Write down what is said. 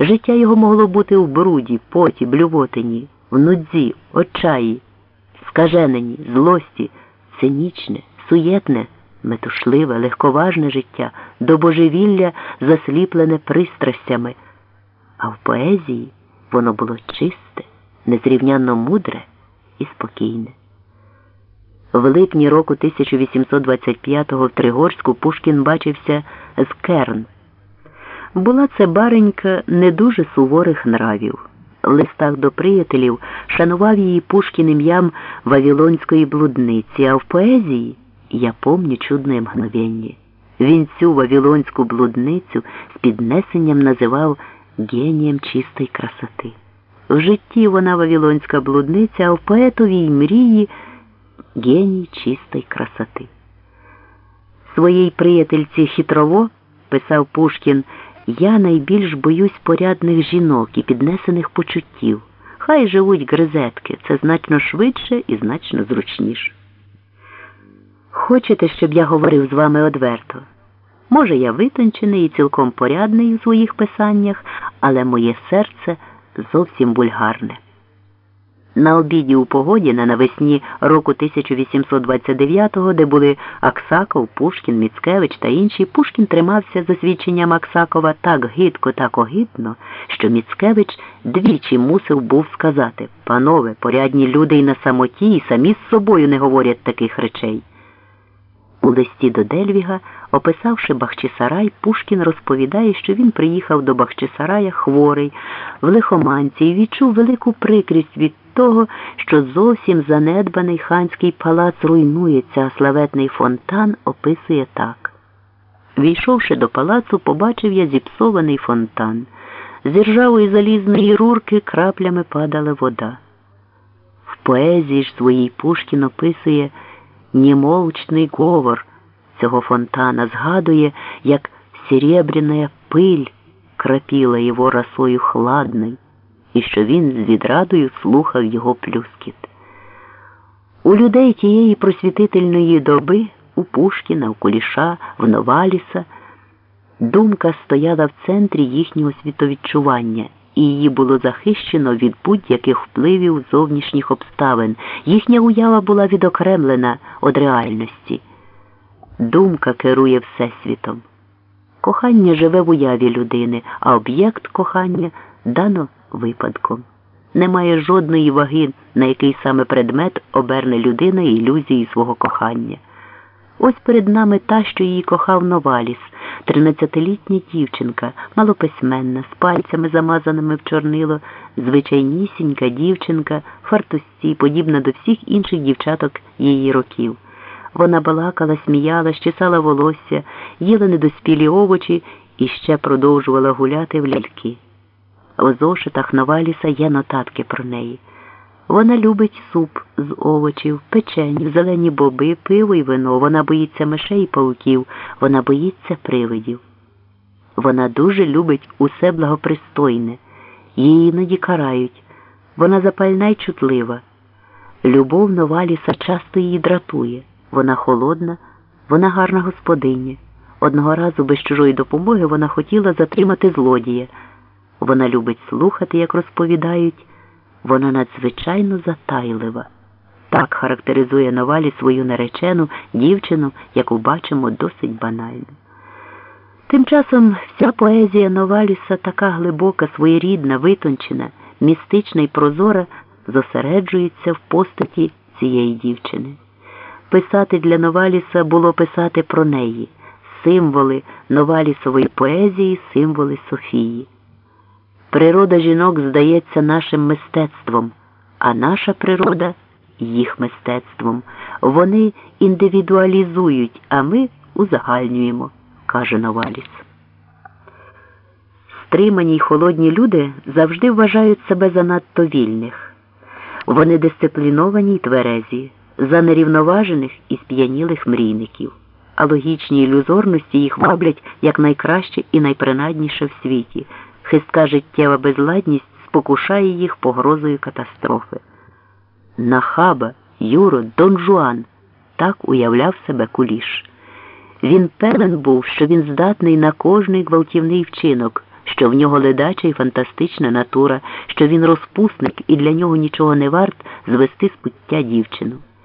Життя його могло бути в бруді, поті, блювотині, в нудзі, отчаї, скаженені, злості, цинічне, суєтне, метушливе, легковажне життя, до божевілля засліплене пристрастями, а в поезії воно було чисте, незрівнянно мудре і спокійне. В липні року 1825-го в Тригорську Пушкін бачився з Керн. Була це баренька не дуже суворих нравів. В листах до приятелів шанував її Пушкін ім'ям Вавилонської блудниці, а в поезії я помню чудне мгновення. Він цю Вавилонську блудницю з піднесенням називав генієм чистої красоти. В житті вона Вавилонська блудниця, а в поетовій мрії геній чистої красоти. Своїй приятельці хитрово писав Пушкін. Я найбільш боюсь порядних жінок і піднесених почуттів. Хай живуть гризетки, це значно швидше і значно зручніше. Хочете, щоб я говорив з вами одверто? Може, я витончений і цілком порядний у своїх писаннях, але моє серце зовсім бульгарне. На обіді у Погодіна навесні року 1829-го, де були Аксаков, Пушкін, Міцкевич та інші, Пушкін тримався за свідченням Аксакова так гидко, так огидно, що Міцкевич двічі мусив був сказати Панове, порядні люди й на самоті, і самі з собою не говорять таких речей. У листі до Дельвіга, описавши Бахчисарай, Пушкін розповідає, що він приїхав до Бахчисарая хворий, в лихоманці і відчув велику прикрість від того, що зовсім занедбаний ханський палац руйнується, а славетний фонтан описує так. Війшовши до палацу, побачив я зіпсований фонтан. З іржавої залізної рурки краплями падала вода. В поезії ж своїй Пушкін описує немолчний говор цього фонтана, згадує, як серебряна пиль крапіла його росою хладной і що він з відрадою слухав його плюскіт. У людей тієї просвітительної доби, у Пушкіна, у Куліша, в Новаліса, думка стояла в центрі їхнього світовідчування, і її було захищено від будь-яких впливів зовнішніх обставин. Їхня уява була відокремлена від реальності. Думка керує Всесвітом. Кохання живе в уяві людини, а об'єкт кохання дано випадком. Немає жодної ваги, на який саме предмет оберне людина ілюзії свого кохання. Ось перед нами та, що її кохав Новаліс, тринадцятилітня дівчинка, малописьменна, з пальцями замазаними в чорнило, звичайнісінька дівчинка, фартусці, подібна до всіх інших дівчаток її років. Вона балакала, сміяла, щесала волосся, їла недоспілі овочі і ще продовжувала гуляти в ляльки. У зошитах Новаліса є нотатки про неї. Вона любить суп з овочів, печень, зелені боби, пиво і вино. Вона боїться мишей і пауків, вона боїться привидів. Вона дуже любить усе благопристойне, її іноді карають. Вона запальна й чутлива. Любов Новаліса часто її дратує. Вона холодна, вона гарна господиня. Одного разу без чужої допомоги вона хотіла затримати злодія. Вона любить слухати, як розповідають, вона надзвичайно затайлива. Так характеризує Новалі свою наречену дівчину, яку бачимо досить банально. Тим часом вся поезія Новаліса така глибока, своєрідна, витончена, містична і прозора, зосереджується в постаті цієї дівчини. Писати для Новаліса було писати про неї, символи Новалісової поезії, символи Софії. Природа жінок здається нашим мистецтвом, а наша природа їх мистецтвом. Вони індивідуалізують, а ми узагальнюємо, каже Новаліс. Стримані й холодні люди завжди вважають себе занадто вільних. Вони дисципліновані й тверезі, за нерівноважених і сп'янілих мрійників, а логічні ілюзорності їх ваблять як найкраще і найпринадніше в світі хистка життєва безладність спокушає їх погрозою катастрофи. Нахаба, Юро, Дон Жуан так уявляв себе куліш. Він певен був, що він здатний на кожний гвалтівний вчинок, що в нього ледача і фантастична натура, що він розпусник і для нього нічого не варт звести з пуття дівчину.